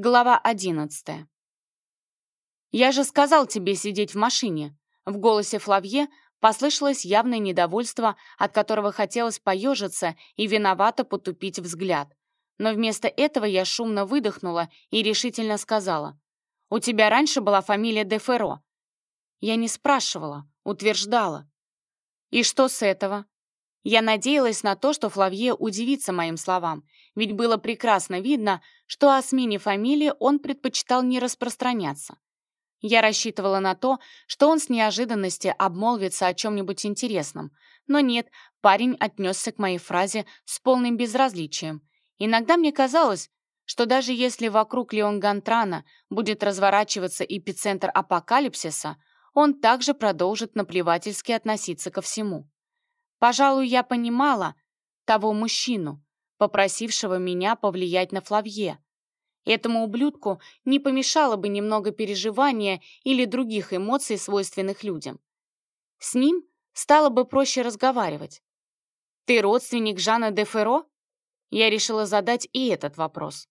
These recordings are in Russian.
Глава одиннадцатая. «Я же сказал тебе сидеть в машине!» В голосе Флавье послышалось явное недовольство, от которого хотелось поежиться и виновато потупить взгляд. Но вместо этого я шумно выдохнула и решительно сказала. «У тебя раньше была фамилия Деферо?» Я не спрашивала, утверждала. «И что с этого?» Я надеялась на то, что Флавье удивится моим словам, ведь было прекрасно видно, что о смене фамилии он предпочитал не распространяться. Я рассчитывала на то, что он с неожиданности обмолвится о чем-нибудь интересном, но нет, парень отнесся к моей фразе с полным безразличием. Иногда мне казалось, что даже если вокруг Леон Гантрана будет разворачиваться эпицентр апокалипсиса, он также продолжит наплевательски относиться ко всему. Пожалуй, я понимала того мужчину, попросившего меня повлиять на Флавье. Этому ублюдку не помешало бы немного переживания или других эмоций, свойственных людям. С ним стало бы проще разговаривать. «Ты родственник Жана де Ферро?» Я решила задать и этот вопрос.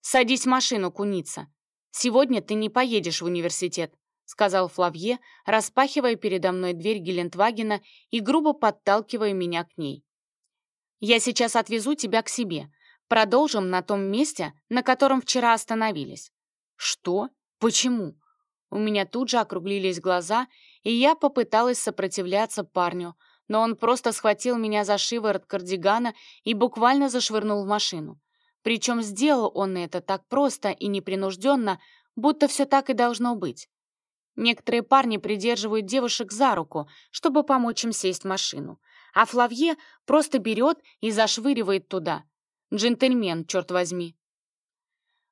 «Садись в машину, куница. Сегодня ты не поедешь в университет. — сказал Флавье, распахивая передо мной дверь Гелендвагена и грубо подталкивая меня к ней. «Я сейчас отвезу тебя к себе. Продолжим на том месте, на котором вчера остановились». «Что? Почему?» У меня тут же округлились глаза, и я попыталась сопротивляться парню, но он просто схватил меня за шиворот кардигана и буквально зашвырнул в машину. Причем сделал он это так просто и непринужденно, будто все так и должно быть. Некоторые парни придерживают девушек за руку, чтобы помочь им сесть в машину, а Флавье просто берет и зашвыривает туда. Джентльмен, черт возьми.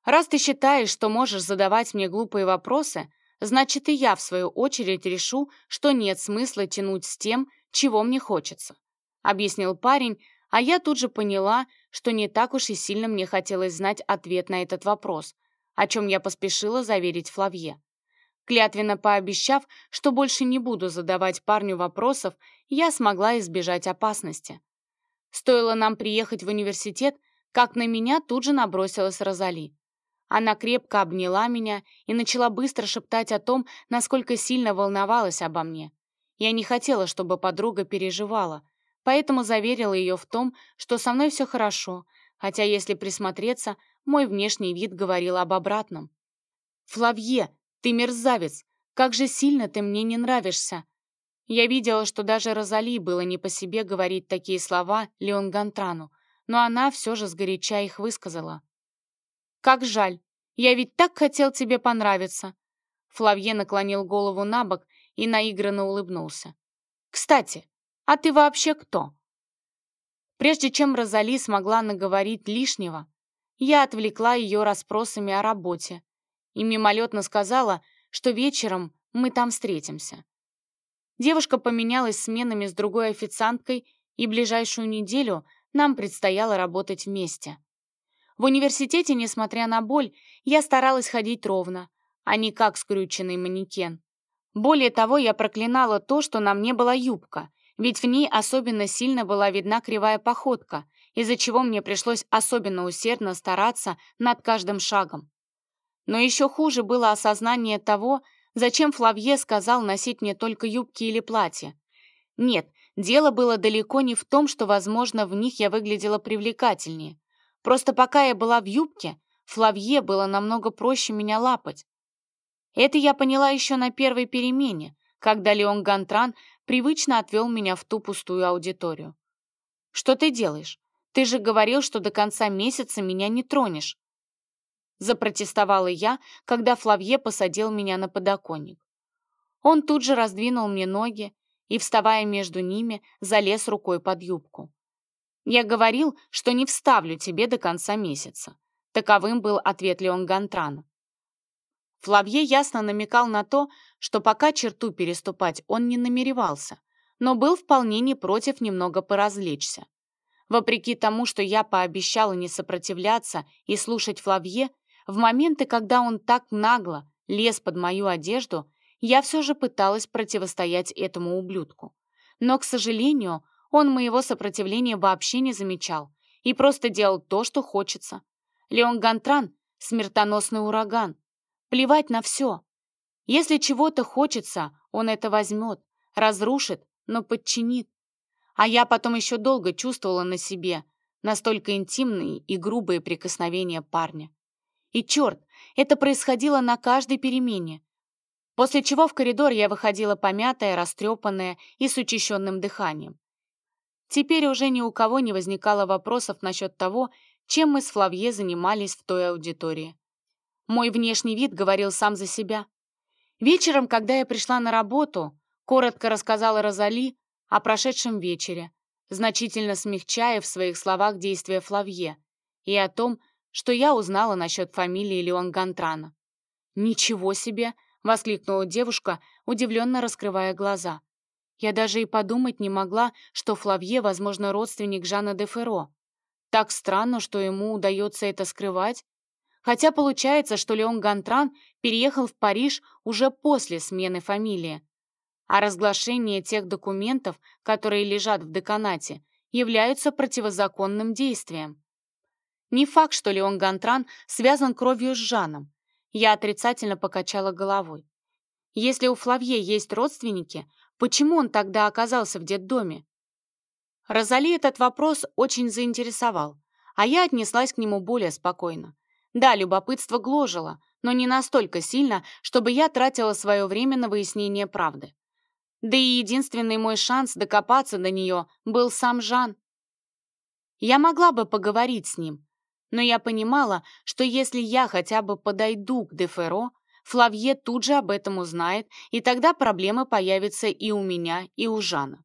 Раз ты считаешь, что можешь задавать мне глупые вопросы, значит и я, в свою очередь, решу, что нет смысла тянуть с тем, чего мне хочется. Объяснил парень, а я тут же поняла, что не так уж и сильно мне хотелось знать ответ на этот вопрос, о чем я поспешила заверить Флавье. Клятвенно пообещав, что больше не буду задавать парню вопросов, я смогла избежать опасности. Стоило нам приехать в университет, как на меня тут же набросилась Розали. Она крепко обняла меня и начала быстро шептать о том, насколько сильно волновалась обо мне. Я не хотела, чтобы подруга переживала, поэтому заверила ее в том, что со мной все хорошо, хотя, если присмотреться, мой внешний вид говорил об обратном. «Флавье, «Ты мерзавец! Как же сильно ты мне не нравишься!» Я видела, что даже Розали было не по себе говорить такие слова Леон Гантрану, но она все же сгоряча их высказала. «Как жаль! Я ведь так хотел тебе понравиться!» Флавье наклонил голову на бок и наигранно улыбнулся. «Кстати, а ты вообще кто?» Прежде чем Розали смогла наговорить лишнего, я отвлекла ее расспросами о работе, и мимолетно сказала, что вечером мы там встретимся. Девушка поменялась сменами с другой официанткой, и ближайшую неделю нам предстояло работать вместе. В университете, несмотря на боль, я старалась ходить ровно, а не как скрюченный манекен. Более того, я проклинала то, что на мне была юбка, ведь в ней особенно сильно была видна кривая походка, из-за чего мне пришлось особенно усердно стараться над каждым шагом. Но еще хуже было осознание того, зачем Флавье сказал носить мне только юбки или платья. Нет, дело было далеко не в том, что, возможно, в них я выглядела привлекательнее. Просто пока я была в юбке, Флавье было намного проще меня лапать. Это я поняла еще на первой перемене, когда Леон Гантран привычно отвел меня в ту пустую аудиторию. «Что ты делаешь? Ты же говорил, что до конца месяца меня не тронешь». Запротестовала я, когда Флавье посадил меня на подоконник. Он тут же раздвинул мне ноги и, вставая между ними, залез рукой под юбку. «Я говорил, что не вставлю тебе до конца месяца». Таковым был ответ Леон Гантрана. Флавье ясно намекал на то, что пока черту переступать он не намеревался, но был вполне не против немного поразвлечься. Вопреки тому, что я пообещала не сопротивляться и слушать Флавье, в моменты, когда он так нагло лез под мою одежду, я все же пыталась противостоять этому ублюдку. Но, к сожалению, он моего сопротивления вообще не замечал и просто делал то, что хочется. Леон Гантран смертоносный ураган. Плевать на все. Если чего-то хочется, он это возьмет, разрушит, но подчинит. А я потом еще долго чувствовала на себе настолько интимные и грубые прикосновения парня. И черт, это происходило на каждой перемене. После чего в коридор я выходила помятая, растрепанная и с учащенным дыханием. Теперь уже ни у кого не возникало вопросов насчет того, чем мы с Флавье занимались в той аудитории. Мой внешний вид говорил сам за себя. Вечером, когда я пришла на работу, коротко рассказала Розали о прошедшем вечере, значительно смягчая в своих словах действия Флавье и о том, что я узнала насчет фамилии Леон Гантрана. «Ничего себе!» — воскликнула девушка, удивленно раскрывая глаза. Я даже и подумать не могла, что Флавье, возможно, родственник Жана де Ферро. Так странно, что ему удается это скрывать. Хотя получается, что Леон Гантран переехал в Париж уже после смены фамилии. А разглашение тех документов, которые лежат в деканате, являются противозаконным действием. Не факт, что Леон Гантран связан кровью с Жаном. Я отрицательно покачала головой. Если у Флавье есть родственники, почему он тогда оказался в детдоме? Розали этот вопрос очень заинтересовал, а я отнеслась к нему более спокойно. Да, любопытство гложило, но не настолько сильно, чтобы я тратила свое время на выяснение правды. Да и единственный мой шанс докопаться до нее был сам Жан. Я могла бы поговорить с ним, но я понимала, что если я хотя бы подойду к Деферо, Флавье тут же об этом узнает, и тогда проблемы появятся и у меня, и у Жана.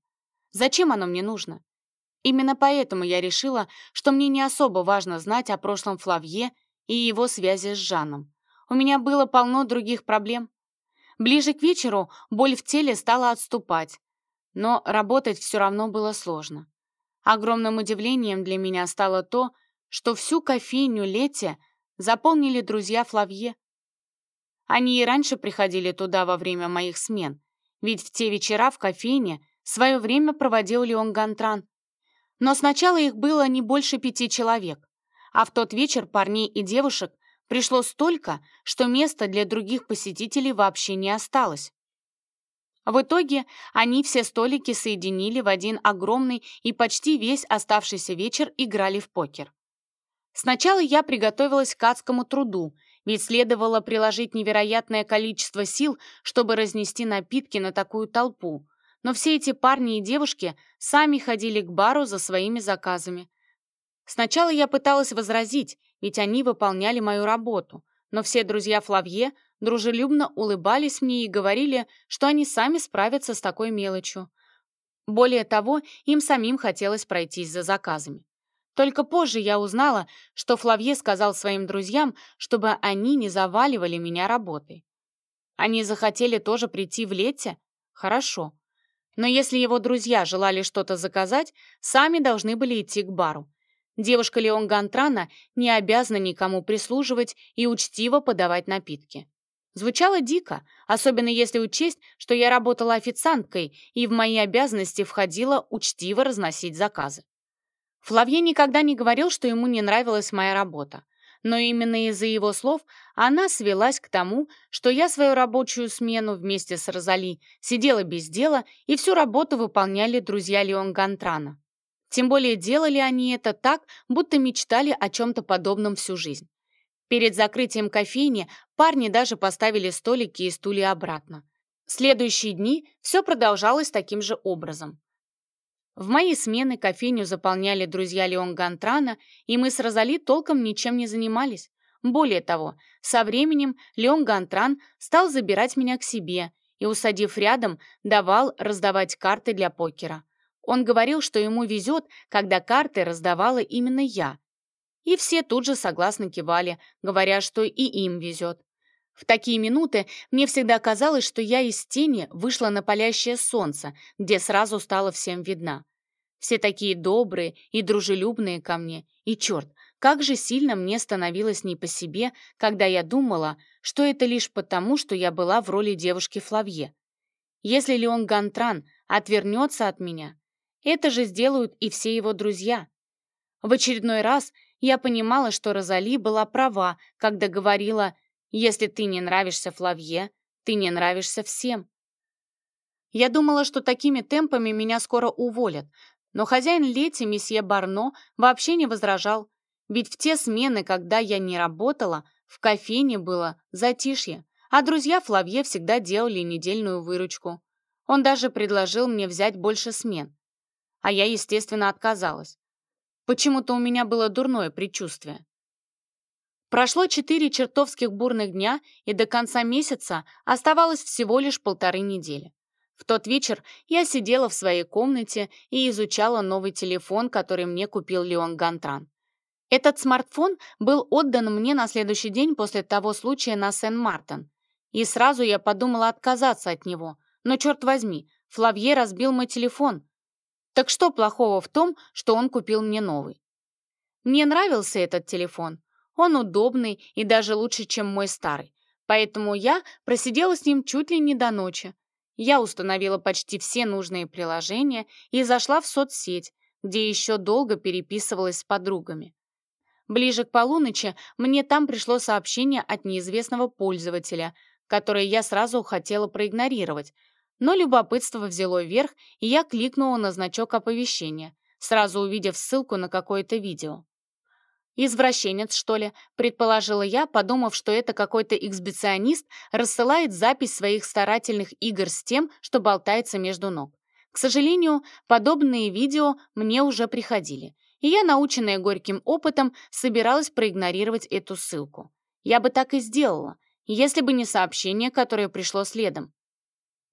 Зачем оно мне нужно? Именно поэтому я решила, что мне не особо важно знать о прошлом Флавье и его связи с Жаном. У меня было полно других проблем. Ближе к вечеру боль в теле стала отступать, но работать все равно было сложно. Огромным удивлением для меня стало то, что всю кофейню Лете заполнили друзья Флавье. Они и раньше приходили туда во время моих смен, ведь в те вечера в кофейне свое время проводил Леон Гантран. Но сначала их было не больше пяти человек, а в тот вечер парней и девушек пришло столько, что места для других посетителей вообще не осталось. В итоге они все столики соединили в один огромный и почти весь оставшийся вечер играли в покер. Сначала я приготовилась к адскому труду, ведь следовало приложить невероятное количество сил, чтобы разнести напитки на такую толпу. Но все эти парни и девушки сами ходили к бару за своими заказами. Сначала я пыталась возразить, ведь они выполняли мою работу, но все друзья Флавье дружелюбно улыбались мне и говорили, что они сами справятся с такой мелочью. Более того, им самим хотелось пройтись за заказами. Только позже я узнала, что Флавье сказал своим друзьям, чтобы они не заваливали меня работой. Они захотели тоже прийти в лете? Хорошо. Но если его друзья желали что-то заказать, сами должны были идти к бару. Девушка Леон Гантрана не обязана никому прислуживать и учтиво подавать напитки. Звучало дико, особенно если учесть, что я работала официанткой, и в мои обязанности входило учтиво разносить заказы. Флавье никогда не говорил, что ему не нравилась моя работа. Но именно из-за его слов она свелась к тому, что я свою рабочую смену вместе с Розали сидела без дела, и всю работу выполняли друзья Леон Гантрана. Тем более делали они это так, будто мечтали о чем-то подобном всю жизнь. Перед закрытием кофейни парни даже поставили столики и стулья обратно. Следующие дни все продолжалось таким же образом. В мои смены кофейню заполняли друзья Леон Гантрана, и мы с Розали толком ничем не занимались. Более того, со временем Леон Гантран стал забирать меня к себе и, усадив рядом, давал раздавать карты для покера. Он говорил, что ему везет, когда карты раздавала именно я. И все тут же согласно кивали, говоря, что и им везет. В такие минуты мне всегда казалось, что я из тени вышла на палящее солнце, где сразу стала всем видна. Все такие добрые и дружелюбные ко мне. И черт, как же сильно мне становилось не по себе, когда я думала, что это лишь потому, что я была в роли девушки Флавье. Если Леон Гантран отвернется от меня, это же сделают и все его друзья. В очередной раз Я понимала, что Розали была права, когда говорила «Если ты не нравишься Флавье, ты не нравишься всем». Я думала, что такими темпами меня скоро уволят, но хозяин Лети, месье Барно, вообще не возражал, ведь в те смены, когда я не работала, в кофейне было затишье, а друзья Флавье всегда делали недельную выручку. Он даже предложил мне взять больше смен. А я, естественно, отказалась. Почему-то у меня было дурное предчувствие. Прошло четыре чертовских бурных дня, и до конца месяца оставалось всего лишь полторы недели. В тот вечер я сидела в своей комнате и изучала новый телефон, который мне купил Леон Гантран. Этот смартфон был отдан мне на следующий день после того случая на Сен-Мартен. И сразу я подумала отказаться от него. Но, черт возьми, Флавье разбил мой телефон, так что плохого в том, что он купил мне новый? Мне нравился этот телефон. Он удобный и даже лучше, чем мой старый. Поэтому я просидела с ним чуть ли не до ночи. Я установила почти все нужные приложения и зашла в соцсеть, где еще долго переписывалась с подругами. Ближе к полуночи мне там пришло сообщение от неизвестного пользователя, которое я сразу хотела проигнорировать, но любопытство взяло верх, и я кликнула на значок оповещения, сразу увидев ссылку на какое-то видео. «Извращенец, что ли?» — предположила я, подумав, что это какой-то эксбиционист рассылает запись своих старательных игр с тем, что болтается между ног. К сожалению, подобные видео мне уже приходили, и я, наученная горьким опытом, собиралась проигнорировать эту ссылку. Я бы так и сделала, если бы не сообщение, которое пришло следом.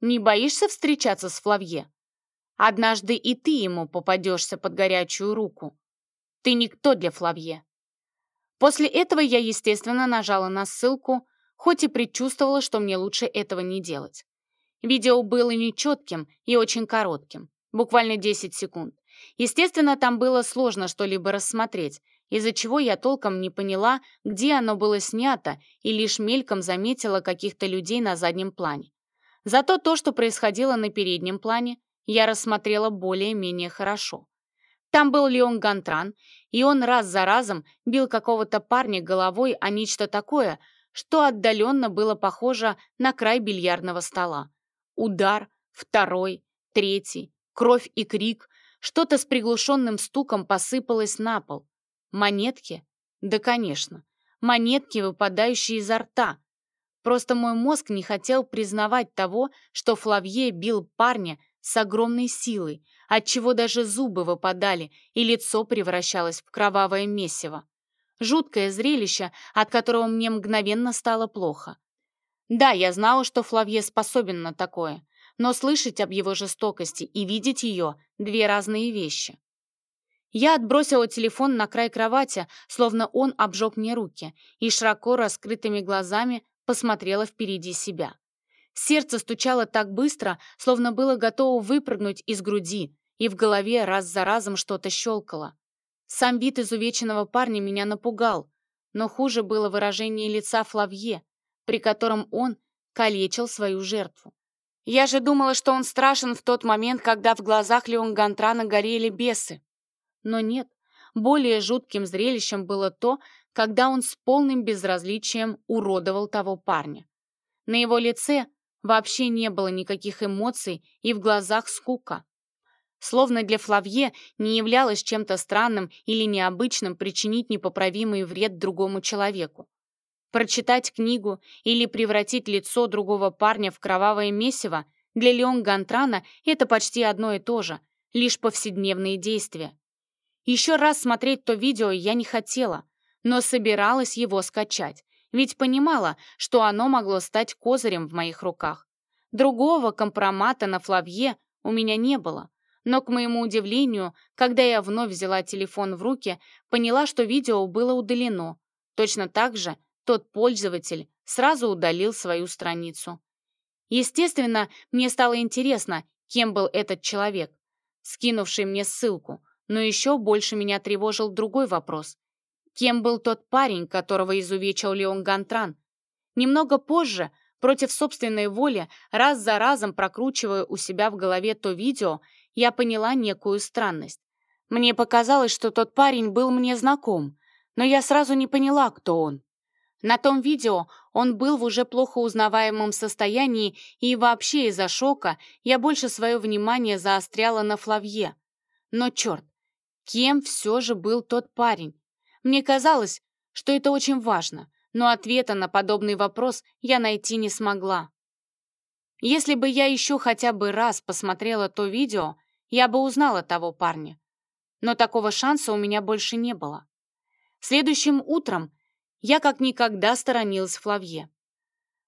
Не боишься встречаться с Флавье? Однажды и ты ему попадешься под горячую руку. Ты никто для Флавье. После этого я, естественно, нажала на ссылку, хоть и предчувствовала, что мне лучше этого не делать. Видео было нечетким и очень коротким, буквально 10 секунд. Естественно, там было сложно что-либо рассмотреть, из-за чего я толком не поняла, где оно было снято, и лишь мельком заметила каких-то людей на заднем плане. Зато то, что происходило на переднем плане, я рассмотрела более-менее хорошо. Там был Леон Гантран, и он раз за разом бил какого-то парня головой о нечто такое, что отдаленно было похоже на край бильярдного стола. Удар, второй, третий, кровь и крик, что-то с приглушенным стуком посыпалось на пол. Монетки? Да, конечно. Монетки, выпадающие изо рта, Просто мой мозг не хотел признавать того, что Флавье бил парня с огромной силой, отчего даже зубы выпадали и лицо превращалось в кровавое месиво. Жуткое зрелище, от которого мне мгновенно стало плохо. Да, я знала, что Флавье способен на такое, но слышать об его жестокости и видеть ее — две разные вещи. Я отбросила телефон на край кровати, словно он обжег мне руки, и широко раскрытыми глазами посмотрела впереди себя. Сердце стучало так быстро, словно было готово выпрыгнуть из груди, и в голове раз за разом что-то щелкало. Сам вид изувеченного парня меня напугал, но хуже было выражение лица Флавье, при котором он калечил свою жертву. Я же думала, что он страшен в тот момент, когда в глазах Леон Гантрана горели бесы. Но нет, более жутким зрелищем было то, когда он с полным безразличием уродовал того парня. На его лице вообще не было никаких эмоций и в глазах скука. Словно для Флавье не являлось чем-то странным или необычным причинить непоправимый вред другому человеку. Прочитать книгу или превратить лицо другого парня в кровавое месиво для Леон Гантрана это почти одно и то же, лишь повседневные действия. Еще раз смотреть то видео я не хотела — но собиралась его скачать, ведь понимала, что оно могло стать козырем в моих руках. Другого компромата на Флавье у меня не было, но, к моему удивлению, когда я вновь взяла телефон в руки, поняла, что видео было удалено. Точно так же тот пользователь сразу удалил свою страницу. Естественно, мне стало интересно, кем был этот человек, скинувший мне ссылку, но еще больше меня тревожил другой вопрос. Кем был тот парень, которого изувечил Леон Гантран? Немного позже, против собственной воли, раз за разом прокручивая у себя в голове то видео, я поняла некую странность. Мне показалось, что тот парень был мне знаком, но я сразу не поняла, кто он. На том видео он был в уже плохо узнаваемом состоянии, и вообще из-за шока я больше свое внимание заостряла на Флавье. Но черт, кем все же был тот парень? Мне казалось, что это очень важно, но ответа на подобный вопрос я найти не смогла. Если бы я еще хотя бы раз посмотрела то видео, я бы узнала того парня. Но такого шанса у меня больше не было. Следующим утром я как никогда сторонилась Флавье.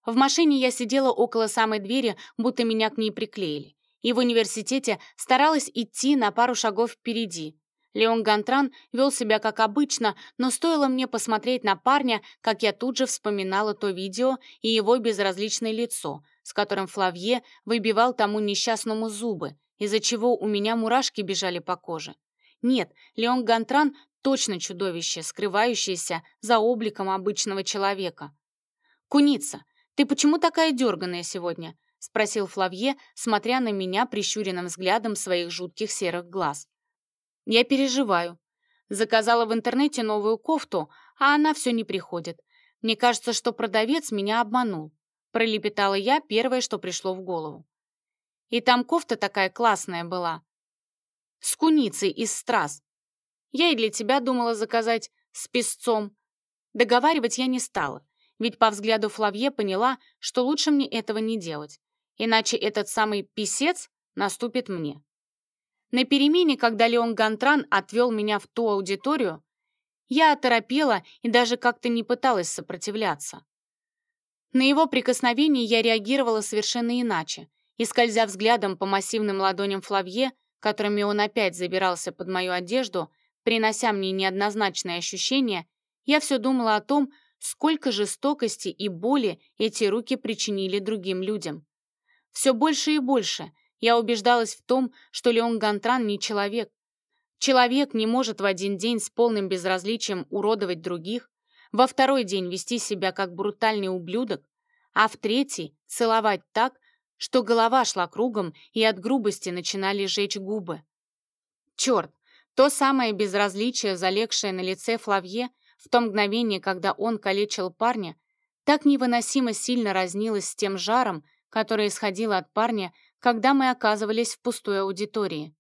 В машине я сидела около самой двери, будто меня к ней приклеили, и в университете старалась идти на пару шагов впереди. Леон Гантран вел себя как обычно, но стоило мне посмотреть на парня, как я тут же вспоминала то видео и его безразличное лицо, с которым Флавье выбивал тому несчастному зубы, из-за чего у меня мурашки бежали по коже. Нет, Леон Гантран точно чудовище, скрывающееся за обликом обычного человека. «Куница, ты почему такая дерганая сегодня?» — спросил Флавье, смотря на меня прищуренным взглядом своих жутких серых глаз. «Я переживаю. Заказала в интернете новую кофту, а она все не приходит. Мне кажется, что продавец меня обманул», — пролепетала я первое, что пришло в голову. «И там кофта такая классная была. С куницей из страз. Я и для тебя думала заказать с песцом. Договаривать я не стала, ведь по взгляду Флавье поняла, что лучше мне этого не делать, иначе этот самый писец наступит мне. На перемене, когда Леон Гантран отвел меня в ту аудиторию, я оторопела и даже как-то не пыталась сопротивляться. На его прикосновение я реагировала совершенно иначе, и, скользя взглядом по массивным ладоням Флавье, которыми он опять забирался под мою одежду, принося мне неоднозначные ощущения, я все думала о том, сколько жестокости и боли эти руки причинили другим людям. Все больше и больше я убеждалась в том, что Леон Гантран не человек. Человек не может в один день с полным безразличием уродовать других, во второй день вести себя как брутальный ублюдок, а в третий — целовать так, что голова шла кругом и от грубости начинали жечь губы. Черт, то самое безразличие, залегшее на лице Флавье в то мгновение, когда он калечил парня, так невыносимо сильно разнилось с тем жаром, который исходил от парня, когда мы оказывались в пустой аудитории.